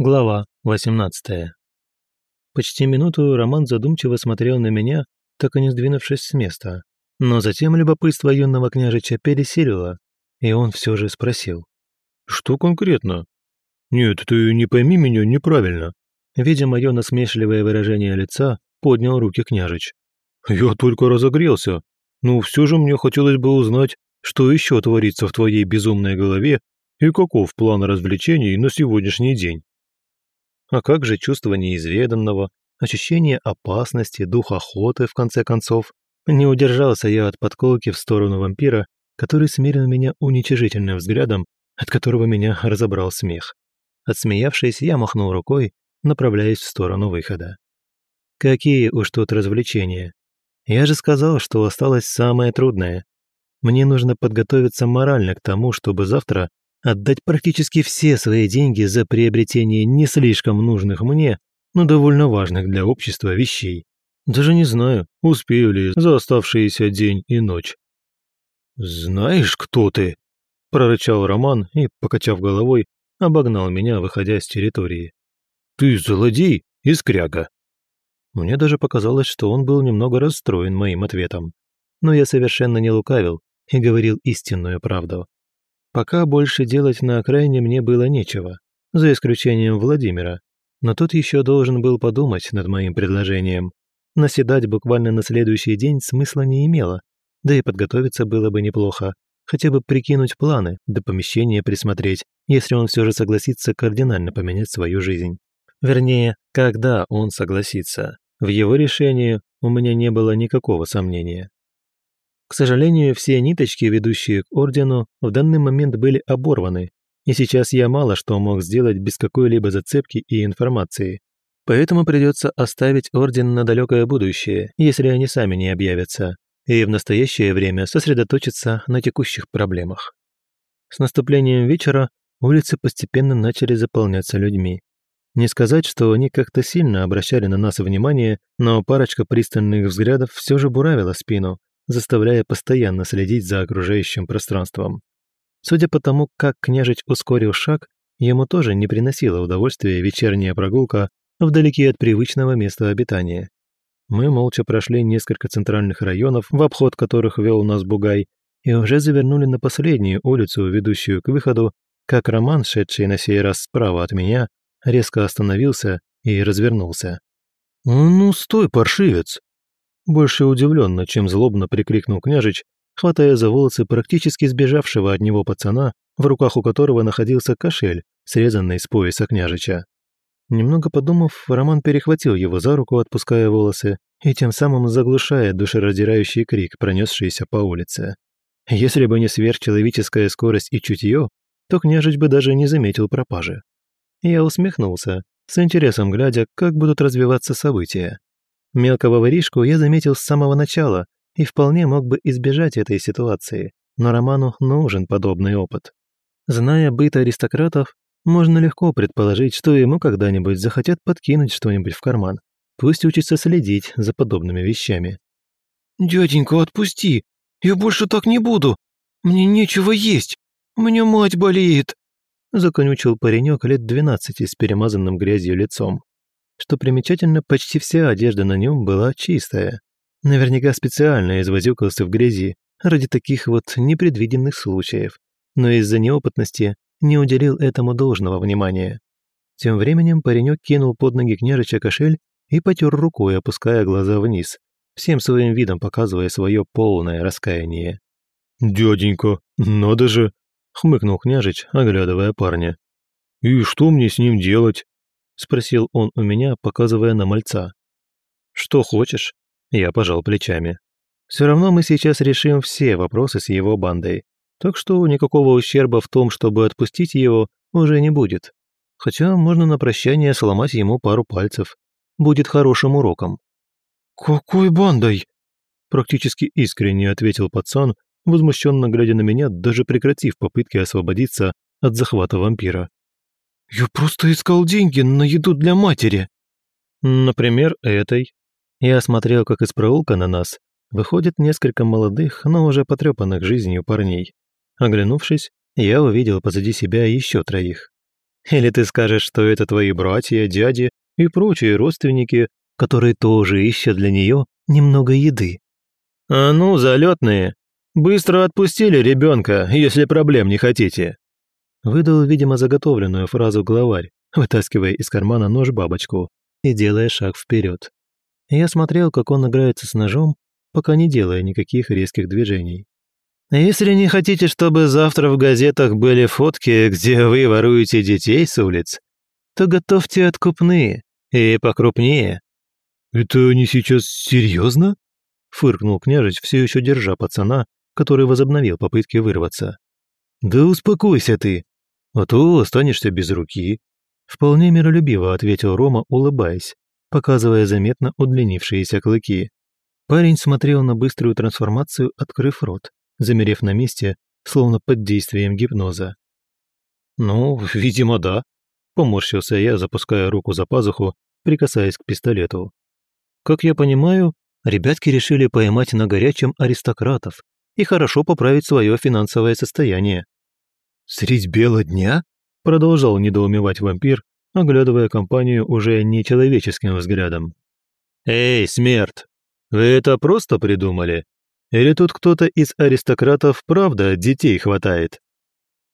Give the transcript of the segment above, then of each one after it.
Глава 18. Почти минуту Роман задумчиво смотрел на меня, так и не сдвинувшись с места. Но затем любопытство юного княжича пересилило, и он все же спросил. «Что конкретно?» «Нет, ты не пойми меня неправильно». Видя мое насмешливое выражение лица, поднял руки княжич. «Я только разогрелся. Но все же мне хотелось бы узнать, что еще творится в твоей безумной голове и каков план развлечений на сегодняшний день». А как же чувство неизведанного, ощущение опасности, дух охоты, в конце концов? Не удержался я от подколки в сторону вампира, который смирил меня уничижительным взглядом, от которого меня разобрал смех. Отсмеявшись, я махнул рукой, направляясь в сторону выхода. Какие уж тут развлечения. Я же сказал, что осталось самое трудное. Мне нужно подготовиться морально к тому, чтобы завтра отдать практически все свои деньги за приобретение не слишком нужных мне, но довольно важных для общества вещей. Даже не знаю, успею ли за оставшиеся день и ночь. «Знаешь, кто ты?» – прорычал Роман и, покачав головой, обогнал меня, выходя с территории. «Ты злодей и скряга». Мне даже показалось, что он был немного расстроен моим ответом. Но я совершенно не лукавил и говорил истинную правду. Пока больше делать на окраине мне было нечего, за исключением Владимира, но тот еще должен был подумать над моим предложением. Наседать буквально на следующий день смысла не имело, да и подготовиться было бы неплохо, хотя бы прикинуть планы, до помещения присмотреть, если он все же согласится кардинально поменять свою жизнь. Вернее, когда он согласится. В его решении у меня не было никакого сомнения. К сожалению, все ниточки, ведущие к Ордену, в данный момент были оборваны, и сейчас я мало что мог сделать без какой-либо зацепки и информации. Поэтому придется оставить Орден на далекое будущее, если они сами не объявятся, и в настоящее время сосредоточиться на текущих проблемах. С наступлением вечера улицы постепенно начали заполняться людьми. Не сказать, что они как-то сильно обращали на нас внимание, но парочка пристальных взглядов все же буравила спину, заставляя постоянно следить за окружающим пространством. Судя по тому, как княжич ускорил шаг, ему тоже не приносила удовольствия вечерняя прогулка вдалеке от привычного места обитания. Мы молча прошли несколько центральных районов, в обход которых вел нас Бугай, и уже завернули на последнюю улицу, ведущую к выходу, как Роман, шедший на сей раз справа от меня, резко остановился и развернулся. «Ну, стой, паршивец!» Больше удивленно, чем злобно прикрикнул княжич, хватая за волосы практически сбежавшего от него пацана, в руках у которого находился кошель, срезанный с пояса княжича. Немного подумав, Роман перехватил его за руку, отпуская волосы, и тем самым заглушая душераздирающий крик, пронесшийся по улице. Если бы не сверхчеловеческая скорость и чутье, то княжич бы даже не заметил пропажи. Я усмехнулся, с интересом глядя, как будут развиваться события. Мелкого воришку я заметил с самого начала и вполне мог бы избежать этой ситуации, но Роману нужен подобный опыт. Зная быт аристократов, можно легко предположить, что ему когда-нибудь захотят подкинуть что-нибудь в карман. Пусть учится следить за подобными вещами. «Дяденька, отпусти! Я больше так не буду! Мне нечего есть! Меня мать болеет!» Законючил паренек лет двенадцати с перемазанным грязью лицом. Что примечательно, почти вся одежда на нем была чистая. Наверняка специально извозюкался в грязи ради таких вот непредвиденных случаев, но из-за неопытности не уделил этому должного внимания. Тем временем паренек кинул под ноги княжича кошель и потер рукой, опуская глаза вниз, всем своим видом показывая свое полное раскаяние. «Дяденька, надо же!» — хмыкнул княжич, оглядывая парня. «И что мне с ним делать?» Спросил он у меня, показывая на мальца. «Что хочешь?» Я пожал плечами. «Все равно мы сейчас решим все вопросы с его бандой, так что никакого ущерба в том, чтобы отпустить его, уже не будет. Хотя можно на прощание сломать ему пару пальцев. Будет хорошим уроком». «Какой бандой?» Практически искренне ответил пацан, возмущенно глядя на меня, даже прекратив попытки освободиться от захвата вампира. «Я просто искал деньги на еду для матери». «Например, этой». Я смотрел, как из проулка на нас выходит несколько молодых, но уже потрепанных жизнью парней. Оглянувшись, я увидел позади себя еще троих. Или ты скажешь, что это твои братья, дяди и прочие родственники, которые тоже ищут для нее немного еды?» «А ну, залетные, быстро отпустили ребенка, если проблем не хотите!» Выдал, видимо, заготовленную фразу главарь, вытаскивая из кармана нож-бабочку и делая шаг вперед. Я смотрел, как он играется с ножом, пока не делая никаких резких движений. «Если не хотите, чтобы завтра в газетах были фотки, где вы воруете детей с улиц, то готовьте откупные и покрупнее». «Это они сейчас серьезно? фыркнул княжич, все еще держа пацана, который возобновил попытки вырваться. «Да успокойся ты, а то останешься без руки», вполне миролюбиво ответил Рома, улыбаясь, показывая заметно удлинившиеся клыки. Парень смотрел на быструю трансформацию, открыв рот, замерев на месте, словно под действием гипноза. «Ну, видимо, да», – поморщился я, запуская руку за пазуху, прикасаясь к пистолету. «Как я понимаю, ребятки решили поймать на горячем аристократов и хорошо поправить свое финансовое состояние». «Средь бела дня?» – продолжал недоумевать вампир, оглядывая компанию уже нечеловеческим взглядом. «Эй, смерть! Вы это просто придумали? Или тут кто-то из аристократов правда детей хватает?»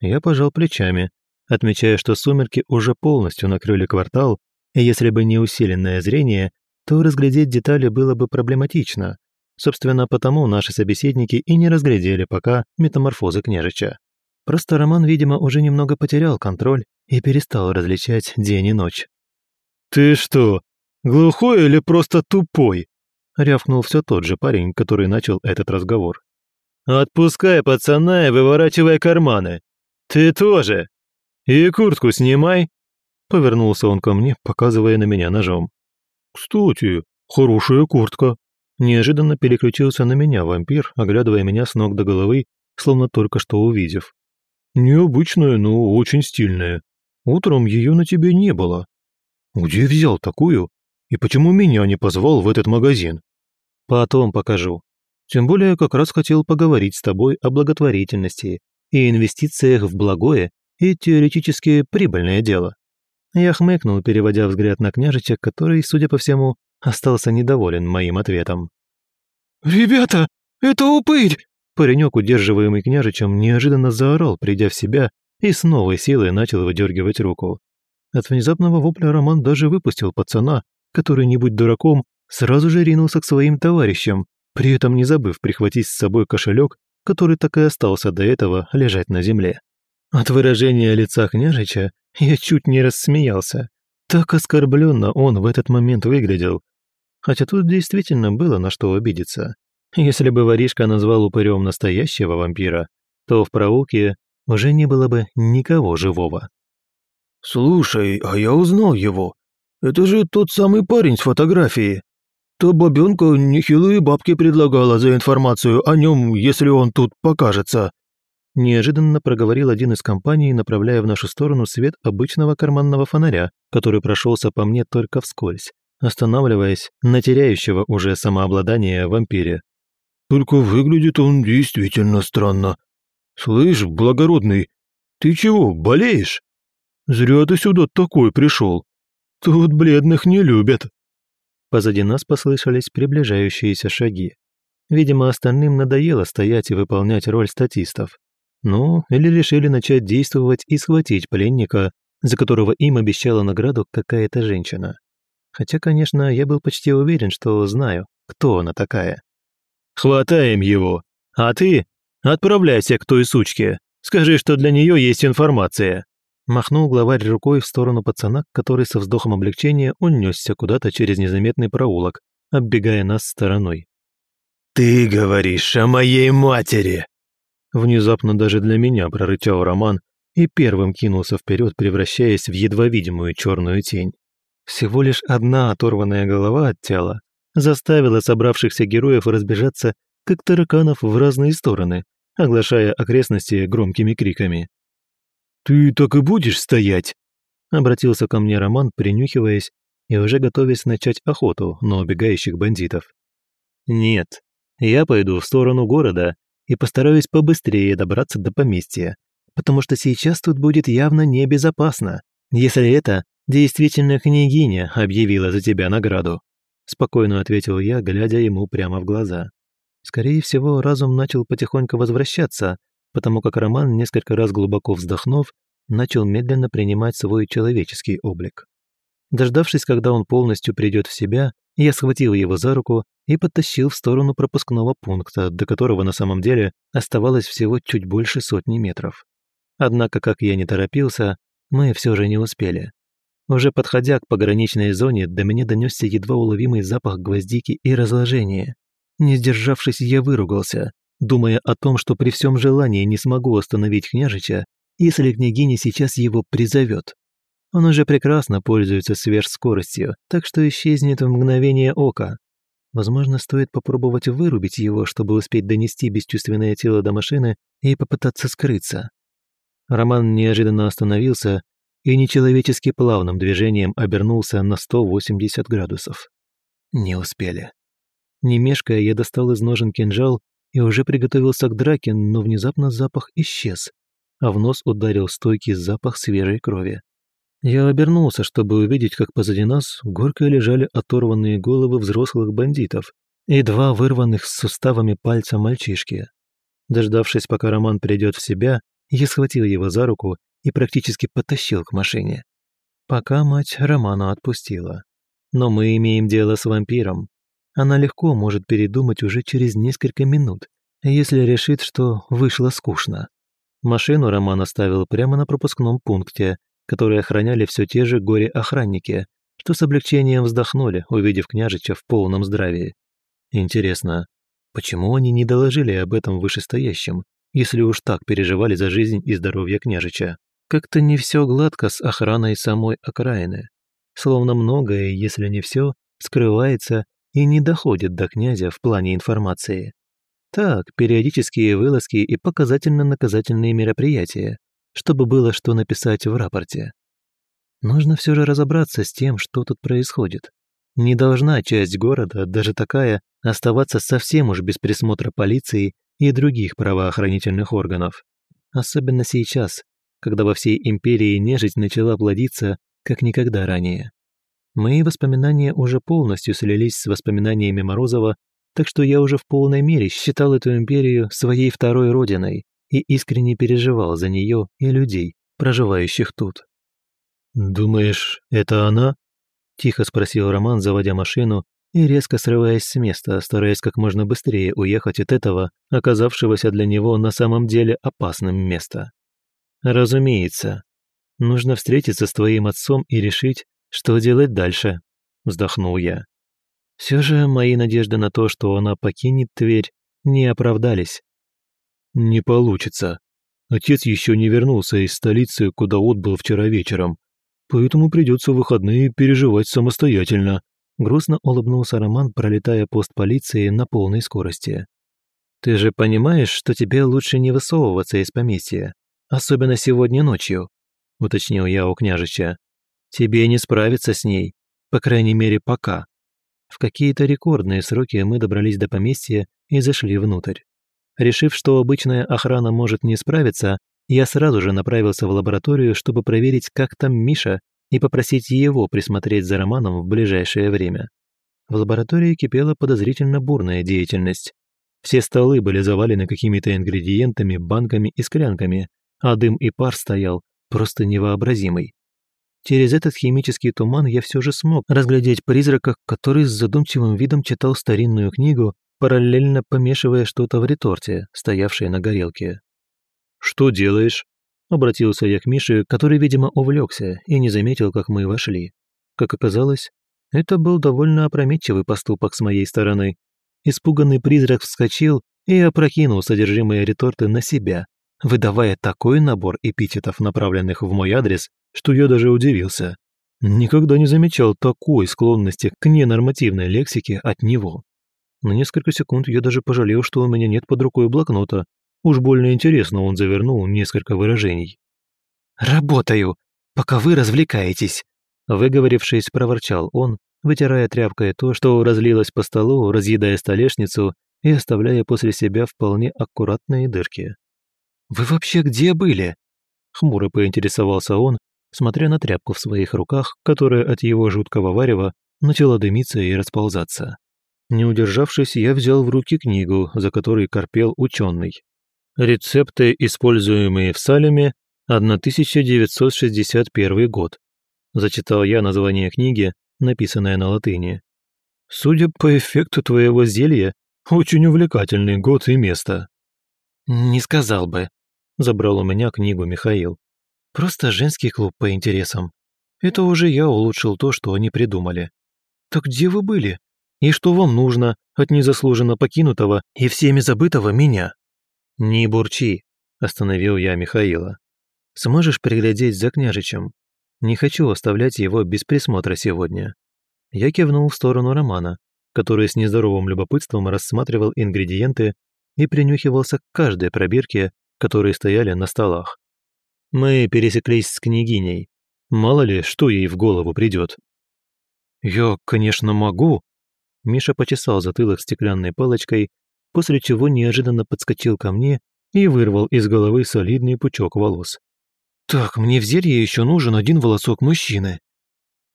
Я пожал плечами, отмечая, что сумерки уже полностью накрыли квартал, и если бы не усиленное зрение, то разглядеть детали было бы проблематично. Собственно, потому наши собеседники и не разглядели пока метаморфозы княжича. Просто Роман, видимо, уже немного потерял контроль и перестал различать день и ночь. «Ты что, глухой или просто тупой?» рявкнул все тот же парень, который начал этот разговор. «Отпускай пацана и выворачивай карманы. Ты тоже. И куртку снимай!» Повернулся он ко мне, показывая на меня ножом. «Кстати, хорошая куртка!» Неожиданно переключился на меня вампир, оглядывая меня с ног до головы, словно только что увидев. «Необычная, но очень стильная. Утром ее на тебе не было. Где взял такую? И почему меня не позвал в этот магазин? Потом покажу. Тем более как раз хотел поговорить с тобой о благотворительности и инвестициях в благое и теоретически прибыльное дело. Я хмыкнул, переводя взгляд на княжича, который, судя по всему, остался недоволен моим ответом. «Ребята, это упырь!» Паренек, удерживаемый княжичем, неожиданно заорал, придя в себя и с новой силой начал выдергивать руку. От внезапного вопля Роман даже выпустил пацана, который, не будь дураком, сразу же ринулся к своим товарищам, при этом не забыв прихватить с собой кошелек, который так и остался до этого лежать на земле. От выражения лица княжича я чуть не рассмеялся. Так оскорбленно он в этот момент выглядел. Хотя тут действительно было на что обидеться. Если бы воришка назвал упырем настоящего вампира, то в проулке уже не было бы никого живого. «Слушай, а я узнал его. Это же тот самый парень с фотографии. То бабёнка нехилые бабки предлагала за информацию о нем, если он тут покажется». Неожиданно проговорил один из компаний, направляя в нашу сторону свет обычного карманного фонаря, который прошелся по мне только вскользь, останавливаясь на теряющего уже самообладание вампире. «Только выглядит он действительно странно. «Слышь, благородный, ты чего, болеешь? Зря ты сюда такой пришел. Тут бледных не любят». Позади нас послышались приближающиеся шаги. Видимо, остальным надоело стоять и выполнять роль статистов. Ну, или решили начать действовать и схватить пленника, за которого им обещала награду какая-то женщина. Хотя, конечно, я был почти уверен, что знаю, кто она такая. «Хватаем его! А ты Отправляйся к той сучке. Скажи, что для нее есть информация». Махнул главарь рукой в сторону пацана, который со вздохом облегчения унесся куда-то через незаметный проулок, оббегая нас стороной. «Ты говоришь о моей матери!» Внезапно даже для меня прорычал Роман и первым кинулся вперед, превращаясь в едва видимую черную тень. Всего лишь одна оторванная голова от тела заставила собравшихся героев разбежаться, как тараканов в разные стороны, оглашая окрестности громкими криками. «Ты так и будешь стоять?» Обратился ко мне Роман, принюхиваясь и уже готовясь начать охоту на убегающих бандитов. «Нет, я пойду в сторону города и постараюсь побыстрее добраться до поместья, потому что сейчас тут будет явно небезопасно, если это действительно княгиня объявила за тебя награду», спокойно ответил я, глядя ему прямо в глаза. Скорее всего, разум начал потихоньку возвращаться, потому как Роман, несколько раз глубоко вздохнув, начал медленно принимать свой человеческий облик. Дождавшись, когда он полностью придет в себя, я схватил его за руку и подтащил в сторону пропускного пункта, до которого на самом деле оставалось всего чуть больше сотни метров. Однако, как я не торопился, мы все же не успели. Уже подходя к пограничной зоне, до меня донесся едва уловимый запах гвоздики и разложения. Не сдержавшись, я выругался, думая о том, что при всем желании не смогу остановить княжича, если княгиня сейчас его призовет. Он уже прекрасно пользуется сверхскоростью, так что исчезнет в мгновение ока. Возможно, стоит попробовать вырубить его, чтобы успеть донести бесчувственное тело до машины и попытаться скрыться. Роман неожиданно остановился и нечеловечески плавным движением обернулся на 180 градусов. Не успели. Не мешкая, я достал из ножен кинжал и уже приготовился к драке, но внезапно запах исчез, а в нос ударил стойкий запах свежей крови. Я обернулся, чтобы увидеть, как позади нас горкой лежали оторванные головы взрослых бандитов и два вырванных с суставами пальца мальчишки. Дождавшись, пока Роман придет в себя, я схватил его за руку и практически потащил к машине. Пока мать Романа отпустила. Но мы имеем дело с вампиром. Она легко может передумать уже через несколько минут, если решит, что вышло скучно. Машину Роман оставил прямо на пропускном пункте, которые охраняли все те же горе-охранники, что с облегчением вздохнули, увидев княжича в полном здравии. Интересно, почему они не доложили об этом вышестоящим, если уж так переживали за жизнь и здоровье княжича? Как-то не все гладко с охраной самой окраины. Словно многое, если не все, скрывается и не доходит до князя в плане информации. Так, периодические вылазки и показательно-наказательные мероприятия, чтобы было что написать в рапорте. Нужно все же разобраться с тем, что тут происходит. Не должна часть города, даже такая, оставаться совсем уж без присмотра полиции и других правоохранительных органов. Особенно сейчас, когда во всей империи нежить начала плодиться, как никогда ранее. Мои воспоминания уже полностью слились с воспоминаниями Морозова, так что я уже в полной мере считал эту империю своей второй родиной, и искренне переживал за нее и людей, проживающих тут. «Думаешь, это она?» – тихо спросил Роман, заводя машину и резко срываясь с места, стараясь как можно быстрее уехать от этого, оказавшегося для него на самом деле опасным места. «Разумеется. Нужно встретиться с твоим отцом и решить, что делать дальше», – вздохнул я. Все же мои надежды на то, что она покинет Тверь, не оправдались. «Не получится. Отец еще не вернулся из столицы, куда отбыл вчера вечером, поэтому придется выходные переживать самостоятельно», грустно улыбнулся Роман, пролетая пост полиции на полной скорости. «Ты же понимаешь, что тебе лучше не высовываться из поместья, особенно сегодня ночью», уточнил я у княжича. «Тебе не справиться с ней, по крайней мере, пока». В какие-то рекордные сроки мы добрались до поместья и зашли внутрь. Решив, что обычная охрана может не справиться, я сразу же направился в лабораторию, чтобы проверить, как там Миша, и попросить его присмотреть за Романом в ближайшее время. В лаборатории кипела подозрительно бурная деятельность. Все столы были завалены какими-то ингредиентами, банками и склянками, а дым и пар стоял просто невообразимый. Через этот химический туман я все же смог разглядеть призрака, который с задумчивым видом читал старинную книгу параллельно помешивая что-то в реторте, стоявшей на горелке. «Что делаешь?» – обратился я к Мише, который, видимо, увлекся и не заметил, как мы вошли. Как оказалось, это был довольно опрометчивый поступок с моей стороны. Испуганный призрак вскочил и опрокинул содержимое реторты на себя, выдавая такой набор эпитетов, направленных в мой адрес, что я даже удивился. Никогда не замечал такой склонности к ненормативной лексике от него. На несколько секунд я даже пожалел, что у меня нет под рукой блокнота. Уж больно интересно он завернул несколько выражений. «Работаю, пока вы развлекаетесь», выговорившись, проворчал он, вытирая тряпкой то, что разлилось по столу, разъедая столешницу и оставляя после себя вполне аккуратные дырки. «Вы вообще где были?» Хмуро поинтересовался он, смотря на тряпку в своих руках, которая от его жуткого варева начала дымиться и расползаться. Не удержавшись, я взял в руки книгу, за которой корпел ученый. Рецепты, используемые в Салеме, 1961 год. Зачитал я название книги, написанное на латыни. Судя по эффекту твоего зелья, очень увлекательный год и место. Не сказал бы. Забрал у меня книгу Михаил. Просто женский клуб по интересам. Это уже я улучшил то, что они придумали. Так где вы были? И что вам нужно от незаслуженно покинутого и всеми забытого меня? Не бурчи, остановил я Михаила. Сможешь приглядеть за княжичем? Не хочу оставлять его без присмотра сегодня. Я кивнул в сторону Романа, который с нездоровым любопытством рассматривал ингредиенты и принюхивался к каждой пробирке, которые стояли на столах. Мы пересеклись с княгиней. Мало ли, что ей в голову придет. «Я, конечно, могу», Миша почесал затылок стеклянной палочкой, после чего неожиданно подскочил ко мне и вырвал из головы солидный пучок волос. «Так, мне в зелье еще нужен один волосок мужчины».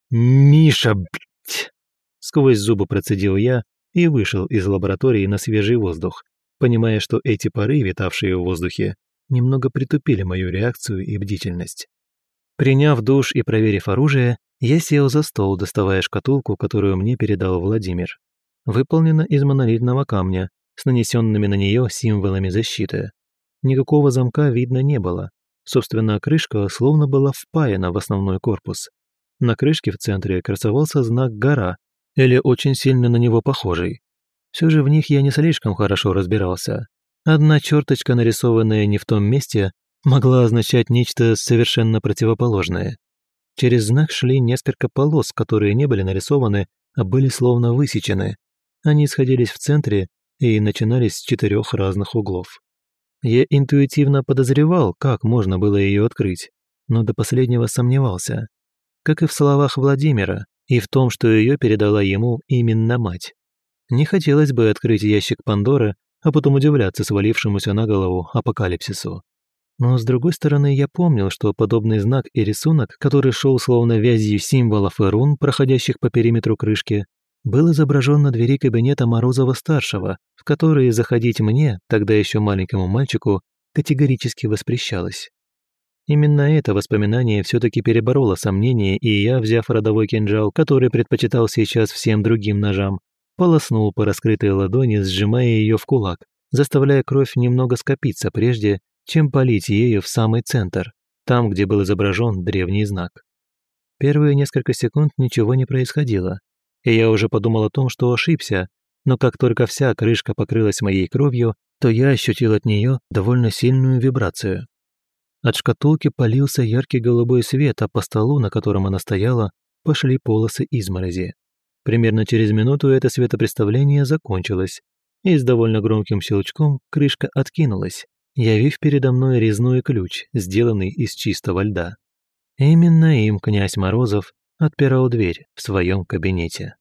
«Миша, блядь!» Сквозь зубы процедил я и вышел из лаборатории на свежий воздух, понимая, что эти пары, витавшие в воздухе, немного притупили мою реакцию и бдительность. Приняв душ и проверив оружие, я сел за стол, доставая шкатулку, которую мне передал Владимир. Выполнена из монолитного камня, с нанесенными на нее символами защиты. Никакого замка видно не было, Собственно, крышка словно была впаяна в основной корпус. На крышке в центре красовался знак «Гора», или очень сильно на него похожий. Все же в них я не слишком хорошо разбирался. Одна черточка, нарисованная не в том месте, могла означать нечто совершенно противоположное. Через знак шли несколько полос, которые не были нарисованы, а были словно высечены. Они сходились в центре и начинались с четырех разных углов. Я интуитивно подозревал, как можно было ее открыть, но до последнего сомневался. Как и в словах Владимира, и в том, что ее передала ему именно мать. Не хотелось бы открыть ящик Пандоры, а потом удивляться свалившемуся на голову апокалипсису. Но с другой стороны, я помнил, что подобный знак и рисунок, который шел словно вязью символов и рун, проходящих по периметру крышки, был изображен на двери кабинета Морозова-старшего, в который заходить мне, тогда еще маленькому мальчику, категорически воспрещалось. Именно это воспоминание все-таки перебороло сомнения, и я, взяв родовой кинжал, который предпочитал сейчас всем другим ножам, полоснул по раскрытой ладони, сжимая ее в кулак, заставляя кровь немного скопиться прежде, чем полить ею в самый центр, там, где был изображен древний знак. Первые несколько секунд ничего не происходило, и я уже подумал о том, что ошибся, но как только вся крышка покрылась моей кровью, то я ощутил от нее довольно сильную вибрацию. От шкатулки полился яркий голубой свет, а по столу, на котором она стояла, пошли полосы изморози. Примерно через минуту это светопреставление закончилось, и с довольно громким щелчком крышка откинулась, явив передо мной резной ключ, сделанный из чистого льда. Именно им князь Морозов отпирал дверь в своем кабинете.